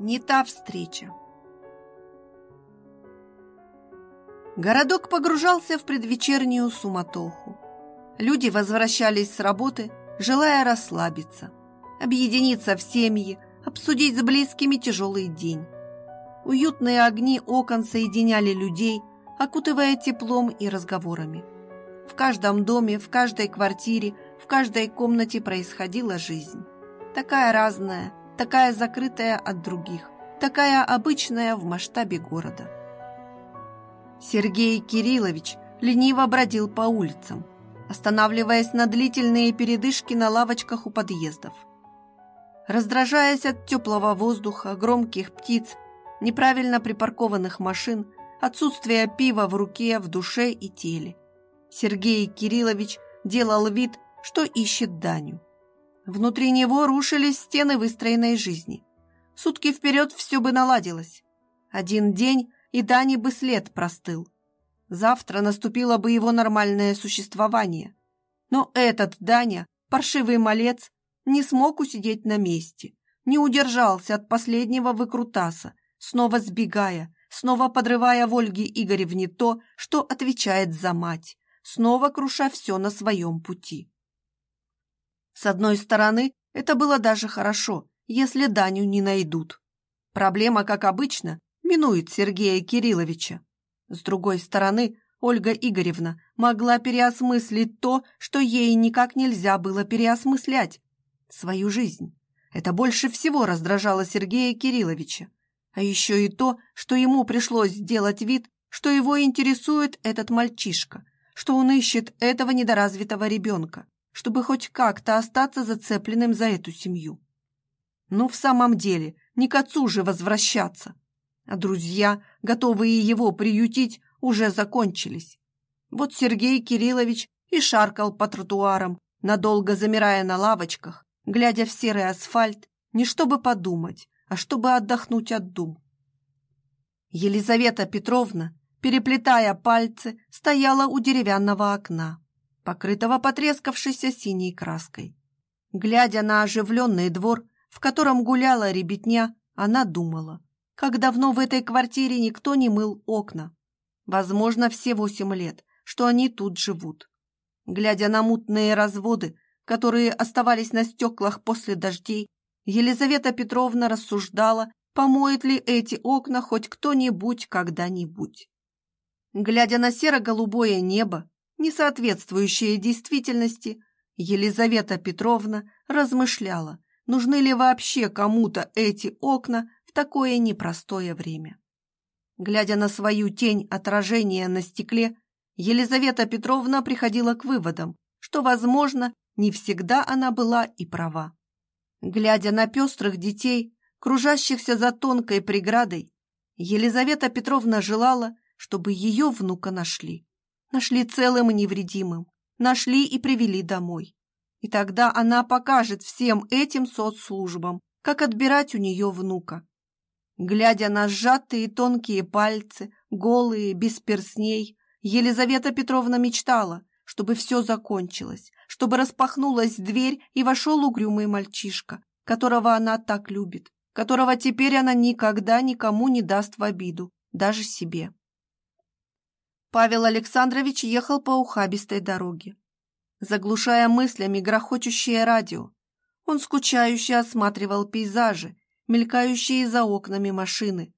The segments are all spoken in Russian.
Не та встреча. Городок погружался в предвечернюю суматоху. Люди возвращались с работы, желая расслабиться, объединиться в семьи, обсудить с близкими тяжелый день. Уютные огни окон соединяли людей, окутывая теплом и разговорами. В каждом доме, в каждой квартире, в каждой комнате происходила жизнь. Такая разная, такая закрытая от других, такая обычная в масштабе города. Сергей Кириллович лениво бродил по улицам, останавливаясь на длительные передышки на лавочках у подъездов. Раздражаясь от теплого воздуха, громких птиц, неправильно припаркованных машин, отсутствия пива в руке, в душе и теле, Сергей Кириллович делал вид, что ищет Даню. Внутри него рушились стены выстроенной жизни. Сутки вперед все бы наладилось. Один день, и Дани бы след простыл. Завтра наступило бы его нормальное существование. Но этот Даня, паршивый малец, не смог усидеть на месте, не удержался от последнего выкрутаса, снова сбегая, снова подрывая в Ольге Игоревне то, что отвечает за мать, снова круша все на своем пути. С одной стороны, это было даже хорошо, если Даню не найдут. Проблема, как обычно, минует Сергея Кирилловича. С другой стороны, Ольга Игоревна могла переосмыслить то, что ей никак нельзя было переосмыслять. Свою жизнь. Это больше всего раздражало Сергея Кирилловича. А еще и то, что ему пришлось сделать вид, что его интересует этот мальчишка, что он ищет этого недоразвитого ребенка чтобы хоть как-то остаться зацепленным за эту семью. Ну, в самом деле, не к отцу же возвращаться. А друзья, готовые его приютить, уже закончились. Вот Сергей Кириллович и шаркал по тротуарам, надолго замирая на лавочках, глядя в серый асфальт, не чтобы подумать, а чтобы отдохнуть от дум. Елизавета Петровна, переплетая пальцы, стояла у деревянного окна покрытого потрескавшейся синей краской. Глядя на оживленный двор, в котором гуляла ребятня, она думала, как давно в этой квартире никто не мыл окна. Возможно, все восемь лет, что они тут живут. Глядя на мутные разводы, которые оставались на стеклах после дождей, Елизавета Петровна рассуждала, помоет ли эти окна хоть кто-нибудь когда-нибудь. Глядя на серо-голубое небо, не соответствующие действительности, Елизавета Петровна размышляла, нужны ли вообще кому-то эти окна в такое непростое время. Глядя на свою тень отражения на стекле, Елизавета Петровна приходила к выводам, что, возможно, не всегда она была и права. Глядя на пестрых детей, кружащихся за тонкой преградой, Елизавета Петровна желала, чтобы ее внука нашли. Нашли целым и невредимым. Нашли и привели домой. И тогда она покажет всем этим соцслужбам, как отбирать у нее внука. Глядя на сжатые тонкие пальцы, голые, без перстней, Елизавета Петровна мечтала, чтобы все закончилось, чтобы распахнулась дверь и вошел угрюмый мальчишка, которого она так любит, которого теперь она никогда никому не даст в обиду, даже себе. Павел Александрович ехал по ухабистой дороге, заглушая мыслями грохочущее радио. Он скучающе осматривал пейзажи, мелькающие за окнами машины,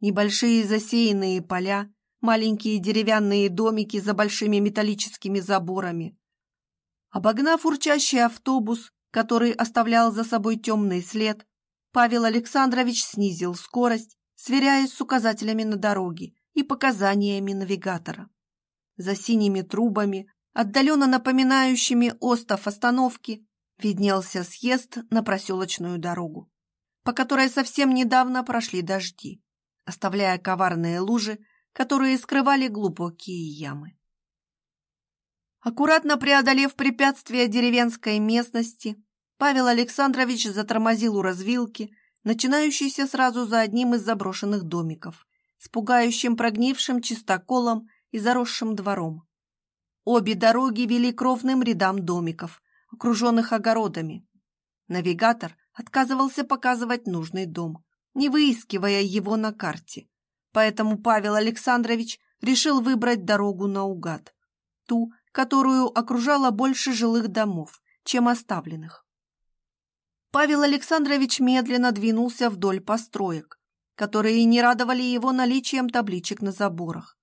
небольшие засеянные поля, маленькие деревянные домики за большими металлическими заборами. Обогнав урчащий автобус, который оставлял за собой темный след, Павел Александрович снизил скорость, сверяясь с указателями на дороге и показаниями навигатора. За синими трубами, отдаленно напоминающими остов остановки, виднелся съезд на проселочную дорогу, по которой совсем недавно прошли дожди, оставляя коварные лужи, которые скрывали глубокие ямы. Аккуратно преодолев препятствия деревенской местности, Павел Александрович затормозил у развилки, начинающейся сразу за одним из заброшенных домиков, с пугающим прогнившим чистоколом и заросшим двором. Обе дороги вели к ровным рядам домиков, окруженных огородами. Навигатор отказывался показывать нужный дом, не выискивая его на карте. Поэтому Павел Александрович решил выбрать дорогу наугад, ту, которую окружало больше жилых домов, чем оставленных. Павел Александрович медленно двинулся вдоль построек, которые не радовали его наличием табличек на заборах.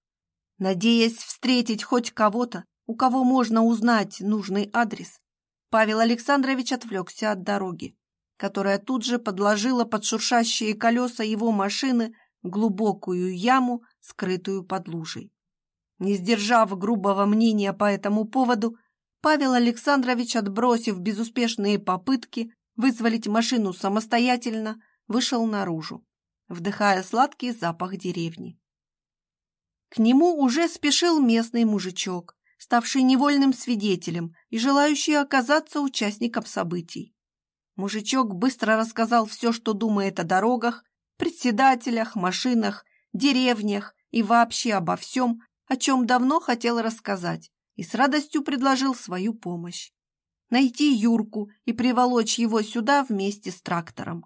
Надеясь встретить хоть кого-то, у кого можно узнать нужный адрес, Павел Александрович отвлекся от дороги, которая тут же подложила под шуршащие колеса его машины глубокую яму, скрытую под лужей. Не сдержав грубого мнения по этому поводу, Павел Александрович, отбросив безуспешные попытки вызволить машину самостоятельно, вышел наружу, вдыхая сладкий запах деревни. К нему уже спешил местный мужичок, ставший невольным свидетелем и желающий оказаться участником событий. Мужичок быстро рассказал все, что думает о дорогах, председателях, машинах, деревнях и вообще обо всем, о чем давно хотел рассказать, и с радостью предложил свою помощь. Найти Юрку и приволочь его сюда вместе с трактором.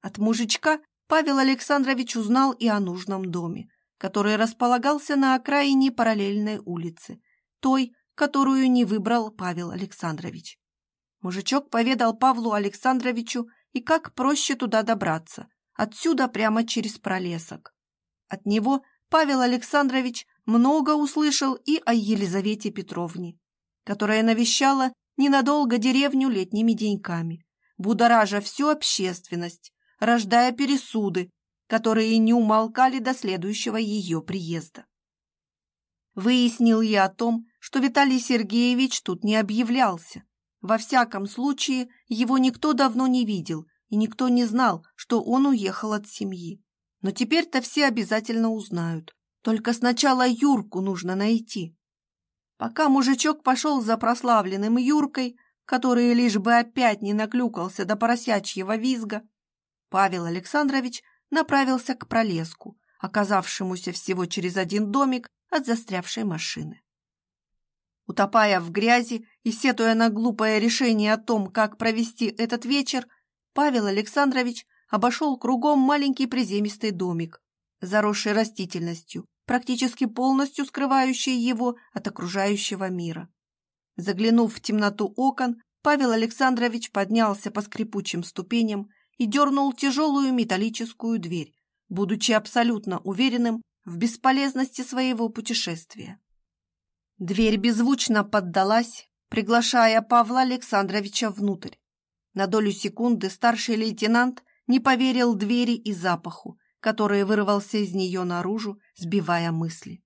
От мужичка Павел Александрович узнал и о нужном доме, который располагался на окраине параллельной улицы, той, которую не выбрал Павел Александрович. Мужичок поведал Павлу Александровичу и как проще туда добраться, отсюда прямо через пролесок. От него Павел Александрович много услышал и о Елизавете Петровне, которая навещала ненадолго деревню летними деньками, будоража всю общественность, рождая пересуды, которые не умолкали до следующего ее приезда. Выяснил я о том, что Виталий Сергеевич тут не объявлялся. Во всяком случае, его никто давно не видел, и никто не знал, что он уехал от семьи. Но теперь-то все обязательно узнают. Только сначала Юрку нужно найти. Пока мужичок пошел за прославленным Юркой, который лишь бы опять не наклюкался до поросячьего визга, Павел Александрович направился к пролеску, оказавшемуся всего через один домик от застрявшей машины. Утопая в грязи и сетуя на глупое решение о том, как провести этот вечер, Павел Александрович обошел кругом маленький приземистый домик, заросший растительностью, практически полностью скрывающий его от окружающего мира. Заглянув в темноту окон, Павел Александрович поднялся по скрипучим ступеням и дернул тяжелую металлическую дверь, будучи абсолютно уверенным, в бесполезности своего путешествия. Дверь беззвучно поддалась, приглашая Павла Александровича внутрь. На долю секунды старший лейтенант не поверил двери и запаху, который вырвался из нее наружу, сбивая мысли.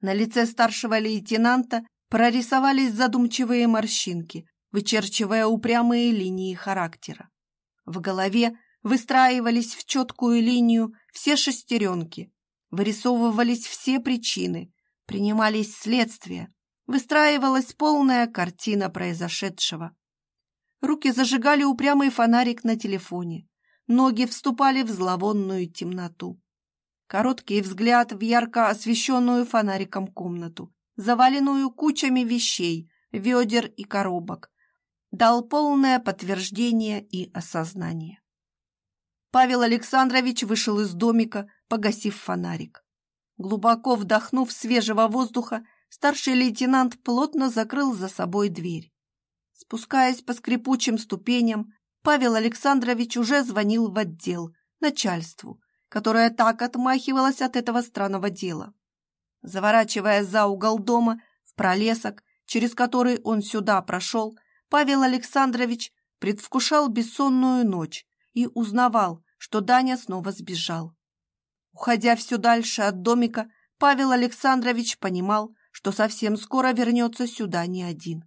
На лице старшего лейтенанта прорисовались задумчивые морщинки, вычерчивая упрямые линии характера. В голове выстраивались в четкую линию все шестеренки, Вырисовывались все причины, принимались следствия, выстраивалась полная картина произошедшего. Руки зажигали упрямый фонарик на телефоне, ноги вступали в зловонную темноту. Короткий взгляд в ярко освещенную фонариком комнату, заваленную кучами вещей, ведер и коробок, дал полное подтверждение и осознание. Павел Александрович вышел из домика, погасив фонарик. Глубоко вдохнув свежего воздуха, старший лейтенант плотно закрыл за собой дверь. Спускаясь по скрипучим ступеням, Павел Александрович уже звонил в отдел, начальству, которое так отмахивалось от этого странного дела. Заворачивая за угол дома, в пролесок, через который он сюда прошел, Павел Александрович предвкушал бессонную ночь и узнавал, что Даня снова сбежал. Уходя все дальше от домика, Павел Александрович понимал, что совсем скоро вернется сюда не один.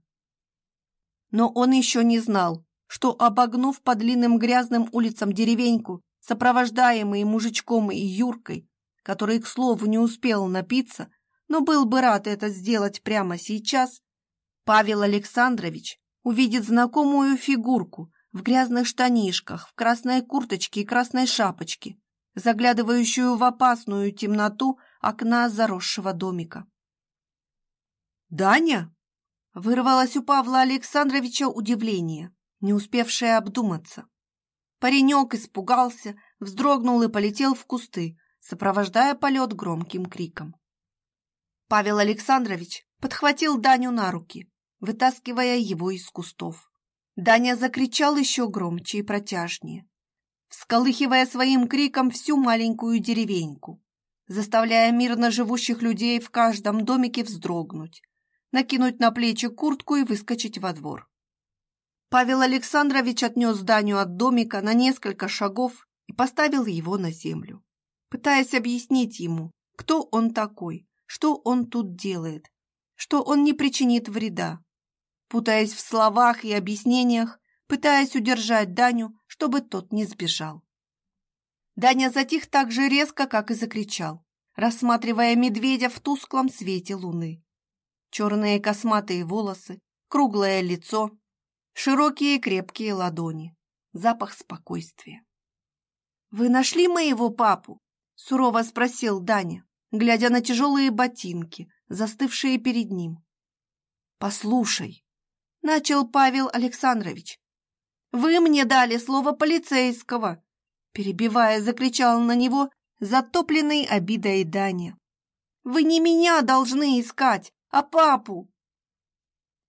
Но он еще не знал, что, обогнув по длинным грязным улицам деревеньку, сопровождаемый мужичком и Юркой, который, к слову, не успел напиться, но был бы рад это сделать прямо сейчас, Павел Александрович увидит знакомую фигурку в грязных штанишках, в красной курточке и красной шапочке, заглядывающую в опасную темноту окна заросшего домика. «Даня?» — вырвалось у Павла Александровича удивление, не успевшее обдуматься. Паренек испугался, вздрогнул и полетел в кусты, сопровождая полет громким криком. Павел Александрович подхватил Даню на руки, вытаскивая его из кустов. Даня закричал еще громче и протяжнее, всколыхивая своим криком всю маленькую деревеньку, заставляя мирно живущих людей в каждом домике вздрогнуть, накинуть на плечи куртку и выскочить во двор. Павел Александрович отнес Даню от домика на несколько шагов и поставил его на землю, пытаясь объяснить ему, кто он такой, что он тут делает, что он не причинит вреда. Путаясь в словах и объяснениях, пытаясь удержать Даню, чтобы тот не сбежал. Даня затих так же резко, как и закричал, рассматривая медведя в тусклом свете луны. Черные косматые волосы, круглое лицо, широкие крепкие ладони, запах спокойствия. «Вы нашли моего папу?» — сурово спросил Даня, глядя на тяжелые ботинки, застывшие перед ним. «Послушай», — начал Павел Александрович, «вы мне дали слово полицейского», перебивая, закричал на него затопленный обидой Даня. «Вы не меня должны искать, а папу!»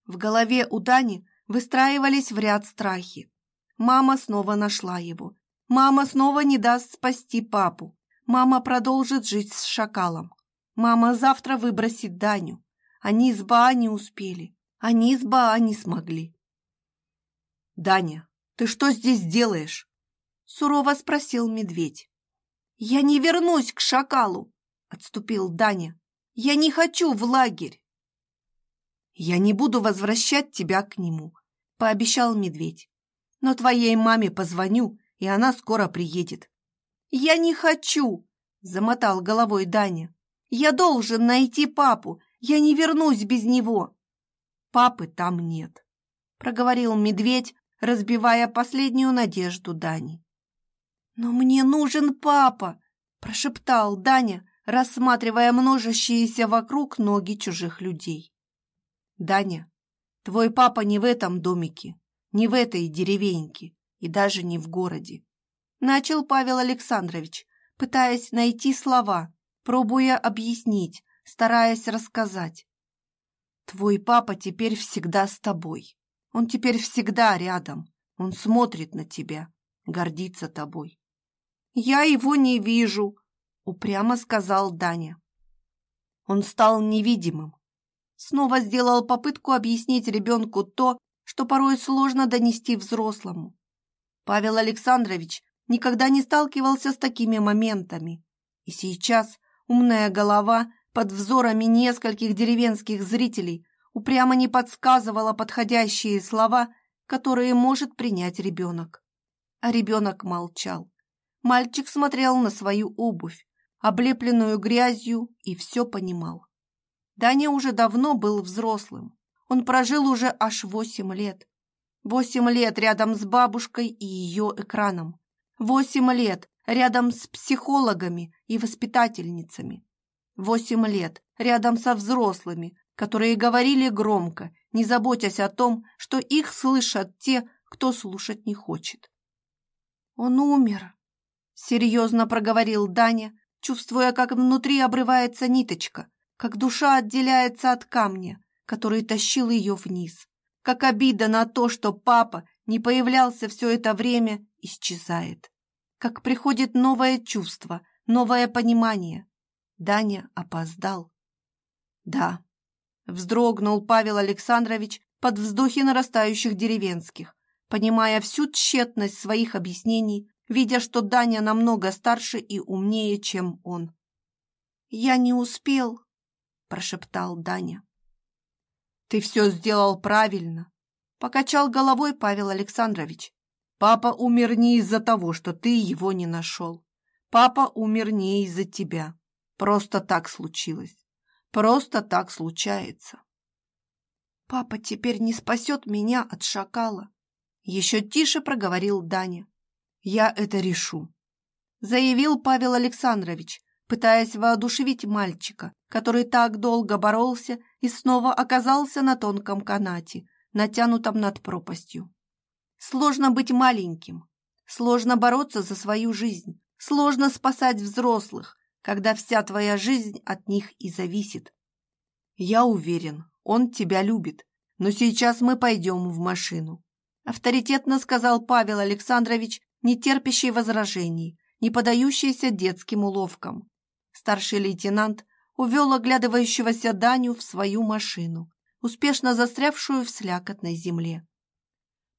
В голове у Дани выстраивались в ряд страхи. Мама снова нашла его. Мама снова не даст спасти папу. Мама продолжит жить с шакалом. Мама завтра выбросит Даню. Они с Баа не успели. Они с Баа не смогли. «Даня, ты что здесь делаешь?» Сурово спросил медведь. «Я не вернусь к шакалу!» Отступил Даня. «Я не хочу в лагерь!» «Я не буду возвращать тебя к нему», — пообещал медведь. «Но твоей маме позвоню, и она скоро приедет». «Я не хочу», — замотал головой Даня. «Я должен найти папу. Я не вернусь без него». «Папы там нет», — проговорил медведь, разбивая последнюю надежду Дани. «Но мне нужен папа!» – прошептал Даня, рассматривая множащиеся вокруг ноги чужих людей. «Даня, твой папа не в этом домике, не в этой деревеньке и даже не в городе», – начал Павел Александрович, пытаясь найти слова, пробуя объяснить, стараясь рассказать. «Твой папа теперь всегда с тобой. Он теперь всегда рядом. Он смотрит на тебя, гордится тобой. «Я его не вижу», — упрямо сказал Даня. Он стал невидимым. Снова сделал попытку объяснить ребенку то, что порой сложно донести взрослому. Павел Александрович никогда не сталкивался с такими моментами. И сейчас умная голова под взорами нескольких деревенских зрителей упрямо не подсказывала подходящие слова, которые может принять ребенок. А ребенок молчал. Мальчик смотрел на свою обувь, облепленную грязью, и все понимал. Даня уже давно был взрослым. Он прожил уже аж восемь лет. Восемь лет рядом с бабушкой и ее экраном. Восемь лет рядом с психологами и воспитательницами. Восемь лет рядом со взрослыми, которые говорили громко, не заботясь о том, что их слышат те, кто слушать не хочет. «Он умер», Серьезно проговорил Даня, чувствуя, как внутри обрывается ниточка, как душа отделяется от камня, который тащил ее вниз, как обида на то, что папа не появлялся все это время, исчезает, как приходит новое чувство, новое понимание. Даня опоздал. Да, вздрогнул Павел Александрович под вздохи нарастающих деревенских, понимая всю тщетность своих объяснений видя, что Даня намного старше и умнее, чем он. «Я не успел», — прошептал Даня. «Ты все сделал правильно», — покачал головой Павел Александрович. «Папа умер не из-за того, что ты его не нашел. Папа умер не из-за тебя. Просто так случилось. Просто так случается». «Папа теперь не спасет меня от шакала», — еще тише проговорил Даня. Я это решу», — заявил Павел Александрович, пытаясь воодушевить мальчика, который так долго боролся и снова оказался на тонком канате, натянутом над пропастью. Сложно быть маленьким, сложно бороться за свою жизнь, Сложно спасать взрослых, когда вся твоя жизнь от них и зависит. Я уверен, он тебя любит, но сейчас мы пойдем в машину. Авторитетно сказал Павел Александрович, не терпящий возражений, не подающийся детским уловкам. Старший лейтенант увел оглядывающегося Даню в свою машину, успешно застрявшую в слякотной земле.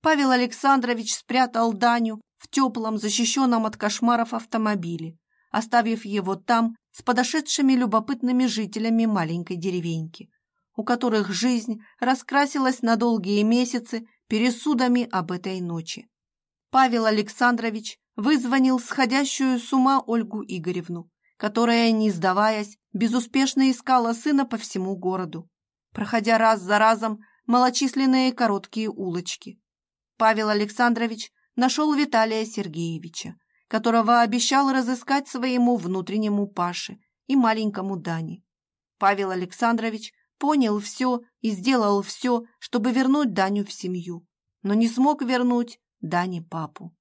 Павел Александрович спрятал Даню в теплом, защищенном от кошмаров автомобиле, оставив его там с подошедшими любопытными жителями маленькой деревеньки, у которых жизнь раскрасилась на долгие месяцы пересудами об этой ночи. Павел Александрович вызвонил сходящую с ума Ольгу Игоревну, которая, не сдаваясь, безуспешно искала сына по всему городу, проходя раз за разом малочисленные короткие улочки. Павел Александрович нашел Виталия Сергеевича, которого обещал разыскать своему внутреннему Паше и маленькому Дане. Павел Александрович понял все и сделал все, чтобы вернуть Даню в семью, но не смог вернуть Дане папу.